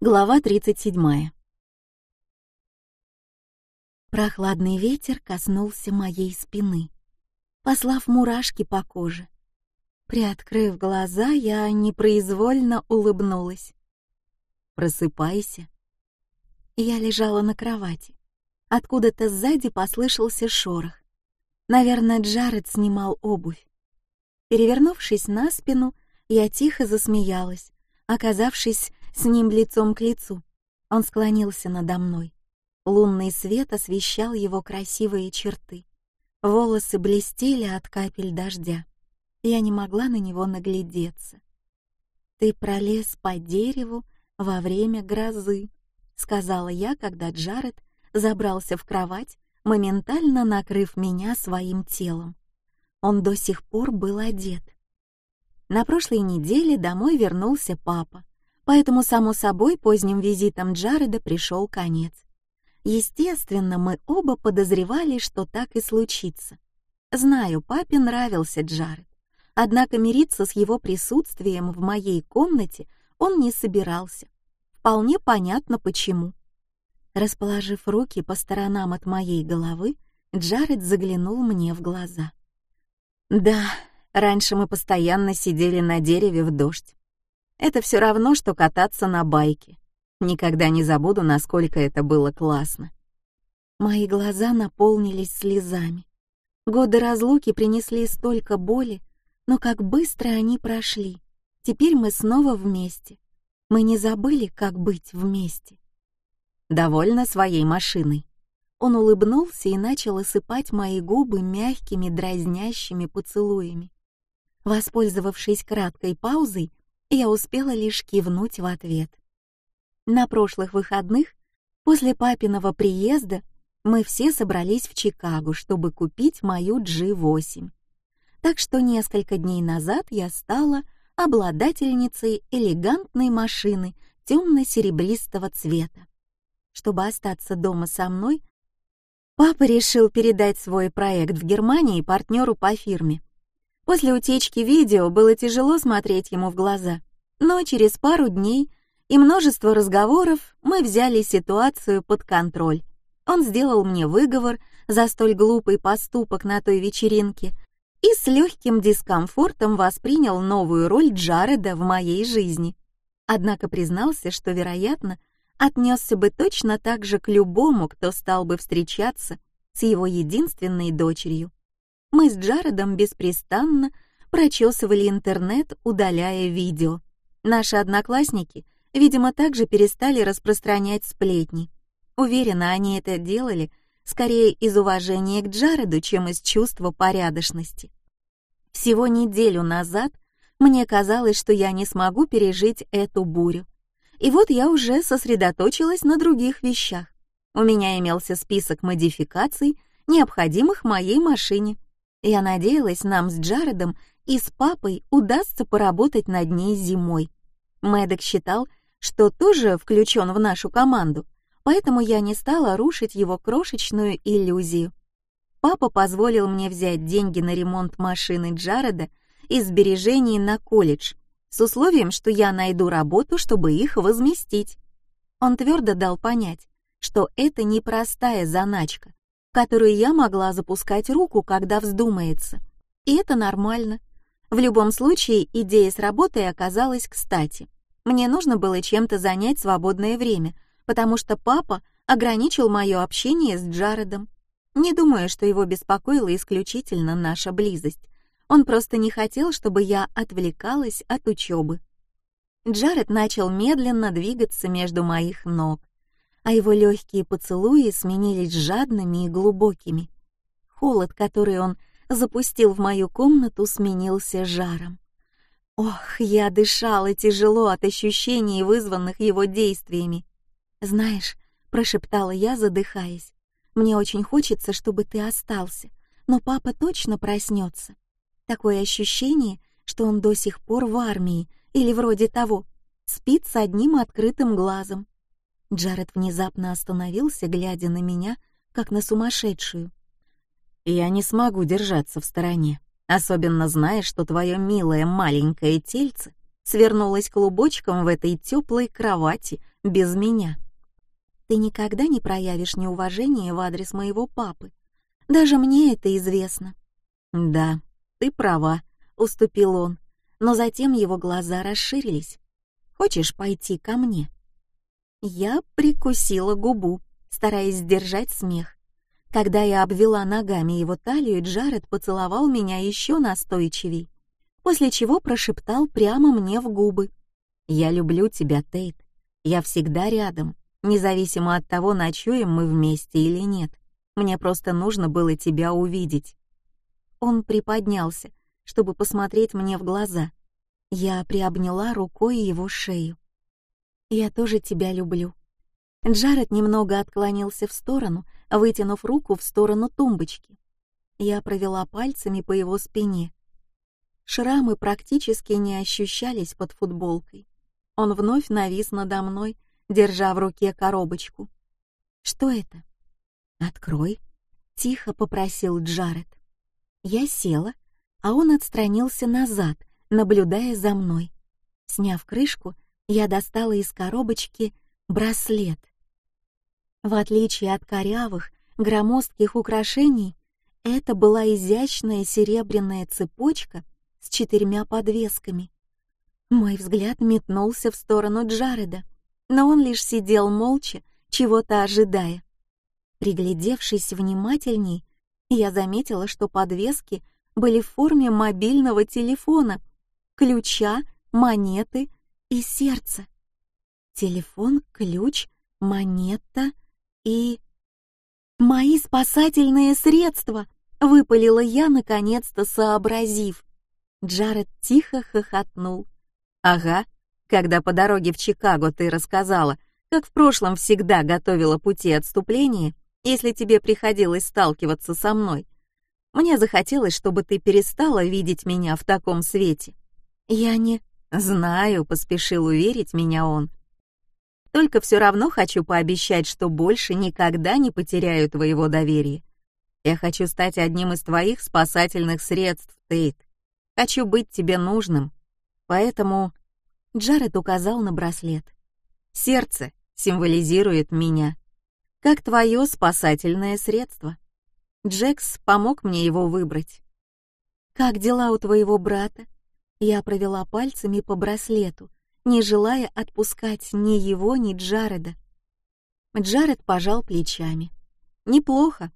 Глава 37. Прохладный ветер коснулся моей спины, послав мурашки по коже. Приоткрыв глаза, я непроизвольно улыбнулась. «Просыпайся». Я лежала на кровати. Откуда-то сзади послышался шорох. Наверное, Джаред снимал обувь. Перевернувшись на спину, я тихо засмеялась, оказавшись с ним лицом к лицу. Он склонился надо мной. Лунный свет освещал его красивые черты. Волосы блестели от капель дождя. Я не могла на него наглядеться. «Ты пролез по дереву во время грозы», — сказала я, когда Джаред забрался в кровать, моментально накрыв меня своим телом. Он до сих пор был одет. На прошлой неделе домой вернулся папа, поэтому, само собой, поздним визитом Джареда пришел конец. Естественно, мы оба подозревали, что так и случится. Знаю, папе нравился Джаред, однако мириться с его присутствием в моей комнате он не собирался. Вполне понятно, почему. Расположив руки по сторонам от моей головы, Джаред заглянул мне в глаза. «Да, раньше мы постоянно сидели на дереве в дождь. Это все равно, что кататься на байке. Никогда не забуду, насколько это было классно. Мои глаза наполнились слезами. Годы разлуки принесли столько боли, но как быстро они прошли. Теперь мы снова вместе. Мы не забыли, как быть вместе. Довольно своей машиной. Он улыбнулся и начал осыпать мои губы мягкими дразнящими поцелуями. Воспользовавшись краткой паузой, я успела лишь кивнуть в ответ. На прошлых выходных, после папиного приезда, мы все собрались в Чикаго, чтобы купить мою G8. Так что несколько дней назад я стала обладательницей элегантной машины темно-серебристого цвета. Чтобы остаться дома со мной, папа решил передать свой проект в Германии партнеру по фирме. После утечки видео было тяжело смотреть ему в глаза, но через пару дней и множество разговоров мы взяли ситуацию под контроль. Он сделал мне выговор за столь глупый поступок на той вечеринке и с легким дискомфортом воспринял новую роль Джареда в моей жизни. Однако признался, что, вероятно, отнесся бы точно так же к любому, кто стал бы встречаться с его единственной дочерью. Мы с Джаредом беспрестанно прочесывали интернет, удаляя видео. Наши одноклассники, видимо, также перестали распространять сплетни. Уверена, они это делали скорее из уважения к Джареду, чем из чувства порядочности. Всего неделю назад мне казалось, что я не смогу пережить эту бурю. И вот я уже сосредоточилась на других вещах. У меня имелся список модификаций, необходимых моей машине. Я надеялась, нам с Джаредом и с папой удастся поработать над ней зимой. Мэддок считал, что тоже включен в нашу команду, поэтому я не стала рушить его крошечную иллюзию. Папа позволил мне взять деньги на ремонт машины Джареда из сбережений на колледж, с условием, что я найду работу, чтобы их возместить. Он твердо дал понять, что это непростая заначка, в которую я могла запускать руку, когда вздумается. И это нормально. В любом случае, идея с работой оказалась кстати. Мне нужно было чем-то занять свободное время, потому что папа ограничил мое общение с Джаредом. Не думаю, что его беспокоила исключительно наша близость. Он просто не хотел, чтобы я отвлекалась от учебы. Джаред начал медленно двигаться между моих ног, а его легкие поцелуи сменились жадными и глубокими. Холод, который он запустил в мою комнату, сменился жаром. Ох, я дышала тяжело от ощущений, вызванных его действиями. «Знаешь», — прошептала я, задыхаясь, — «мне очень хочется, чтобы ты остался, но папа точно проснется. Такое ощущение, что он до сих пор в армии или вроде того, спит с одним открытым глазом. Джаред внезапно остановился, глядя на меня, как на сумасшедшую. «Я не смогу держаться в стороне, особенно зная, что твое милое маленькое тельце свернулось клубочком в этой теплой кровати без меня. Ты никогда не проявишь неуважение в адрес моего папы. Даже мне это известно. Да, ты права, уступил он, но затем его глаза расширились. Хочешь пойти ко мне? Я прикусила губу, стараясь сдержать смех. Когда я обвела ногами его талию, Джаред поцеловал меня еще настойчивей, после чего прошептал прямо мне в губы. «Я люблю тебя, Тейт. Я всегда рядом, независимо от того, ночуем мы вместе или нет. Мне просто нужно было тебя увидеть». Он приподнялся, чтобы посмотреть мне в глаза. Я приобняла рукой его шею. «Я тоже тебя люблю». Джаред немного отклонился в сторону, вытянув руку в сторону тумбочки. Я провела пальцами по его спине. Шрамы практически не ощущались под футболкой. Он вновь навис надо мной, держа в руке коробочку. «Что это?» «Открой», — тихо попросил Джаред. Я села, а он отстранился назад, наблюдая за мной. Сняв крышку, я достала из коробочки браслет. В отличие от корявых, громоздких украшений, это была изящная серебряная цепочка с четырьмя подвесками. Мой взгляд метнулся в сторону Джареда, но он лишь сидел молча, чего-то ожидая. Приглядевшись внимательней, я заметила, что подвески были в форме мобильного телефона, ключа, монеты и сердца. Телефон, ключ, монета — и... «Мои спасательные средства!» — выпалила я, наконец-то сообразив. Джаред тихо хохотнул. «Ага, когда по дороге в Чикаго ты рассказала, как в прошлом всегда готовила пути отступления, если тебе приходилось сталкиваться со мной. Мне захотелось, чтобы ты перестала видеть меня в таком свете. Я не... Знаю, поспешил уверить меня он. Только все равно хочу пообещать, что больше никогда не потеряю твоего доверия. Я хочу стать одним из твоих спасательных средств, Тейт. Хочу быть тебе нужным. Поэтому Джаред указал на браслет. Сердце символизирует меня, как твое спасательное средство. Джекс помог мне его выбрать. Как дела у твоего брата? Я провела пальцами по браслету, не желая отпускать ни его, ни Джареда. Джаред пожал плечами. «Неплохо.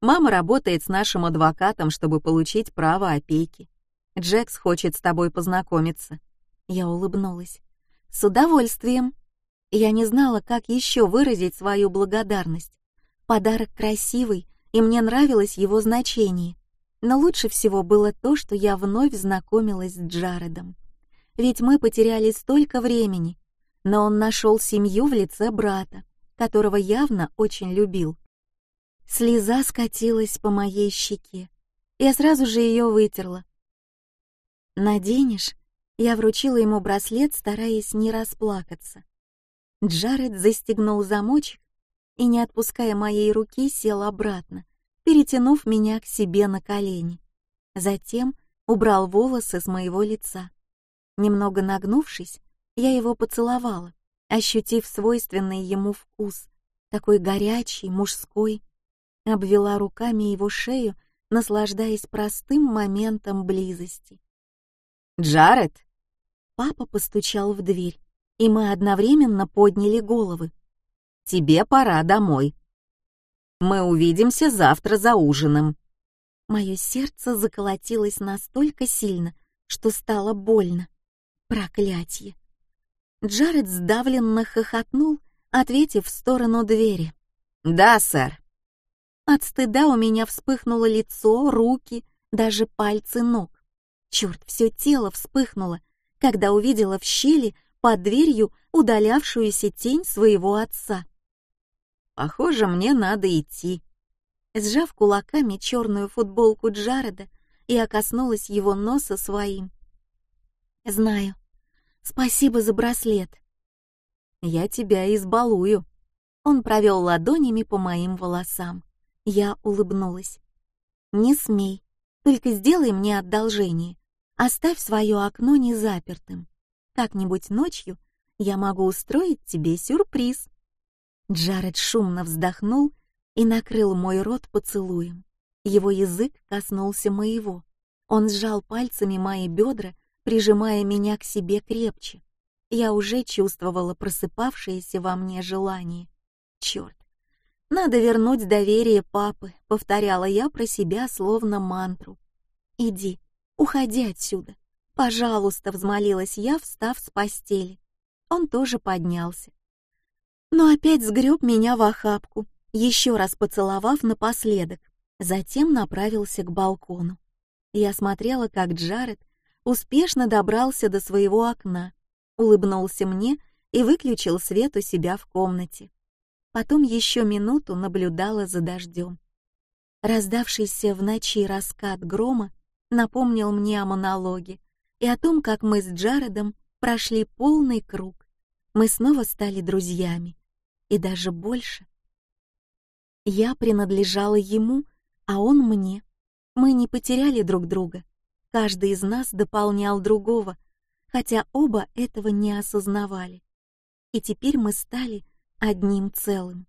Мама работает с нашим адвокатом, чтобы получить право опеки. Джекс хочет с тобой познакомиться». Я улыбнулась. «С удовольствием». Я не знала, как еще выразить свою благодарность. Подарок красивый, и мне нравилось его значение. Но лучше всего было то, что я вновь знакомилась с Джаредом ведь мы потеряли столько времени, но он нашел семью в лице брата, которого явно очень любил. Слеза скатилась по моей щеке. Я сразу же ее вытерла. «Наденешь?» Я вручила ему браслет, стараясь не расплакаться. Джаред застегнул замочек и, не отпуская моей руки, сел обратно, перетянув меня к себе на колени. Затем убрал волосы с моего лица. Немного нагнувшись, я его поцеловала, ощутив свойственный ему вкус, такой горячий, мужской, обвела руками его шею, наслаждаясь простым моментом близости. «Джаред!» Папа постучал в дверь, и мы одновременно подняли головы. «Тебе пора домой. Мы увидимся завтра за ужином». Мое сердце заколотилось настолько сильно, что стало больно. Проклятье! Джаред сдавленно хохотнул, ответив в сторону двери. «Да, сэр». От стыда у меня вспыхнуло лицо, руки, даже пальцы ног. Черт, все тело вспыхнуло, когда увидела в щели под дверью удалявшуюся тень своего отца. «Похоже, мне надо идти». Сжав кулаками черную футболку Джареда, я коснулась его носа своим. «Знаю, Спасибо за браслет. Я тебя избалую. Он провел ладонями по моим волосам. Я улыбнулась. Не смей, только сделай мне одолжение. Оставь свое окно незапертым. Как-нибудь ночью Я могу устроить тебе сюрприз». Джаред шумно вздохнул и накрыл мой рот поцелуем. Его язык коснулся моего. Он сжал пальцами мои бедра, прижимая меня к себе крепче. Я уже чувствовала просыпавшееся во мне желание. Черт, надо вернуть доверие папы, повторяла я про себя словно мантру. Иди, уходи отсюда. Пожалуйста, взмолилась я, встав с постели. Он тоже поднялся. Но опять сгреб меня в охапку, еще раз поцеловав напоследок, затем направился к балкону. Я смотрела, как Джаред успешно добрался до своего окна, улыбнулся мне и выключил свет у себя в комнате. Потом еще минуту наблюдала за дождем. Раздавшийся в ночи раскат грома напомнил мне о монологе и о том, как мы с Джаредом прошли полный круг. Мы снова стали друзьями, и даже больше. Я принадлежала ему, а он мне. Мы не потеряли друг друга. Каждый из нас дополнял другого, хотя оба этого не осознавали. И теперь мы стали одним целым.